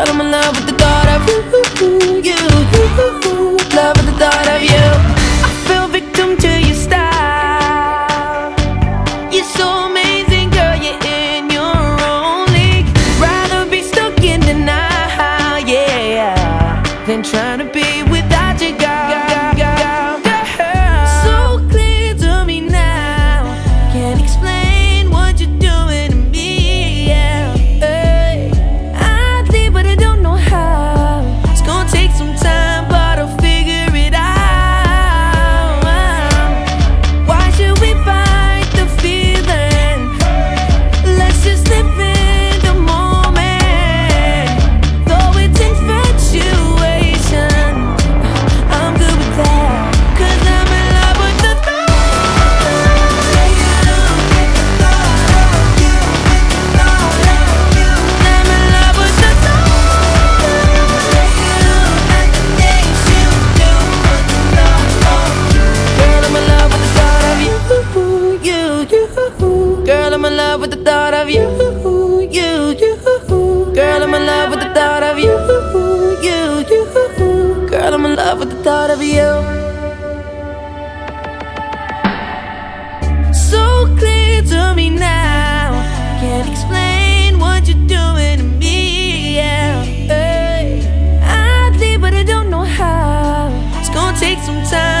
Girl, I'm in love with the thought of you, you, you Love with the thought of you. I feel victim to your style. You're so amazing, girl, you're in your own league. Rather be stuck in denial, yeah Than trying to be with the thought of you. So clear to me now. Can't explain what you're doing to me. Yeah, hey. I'd leave, but I don't know how. It's gonna take some time,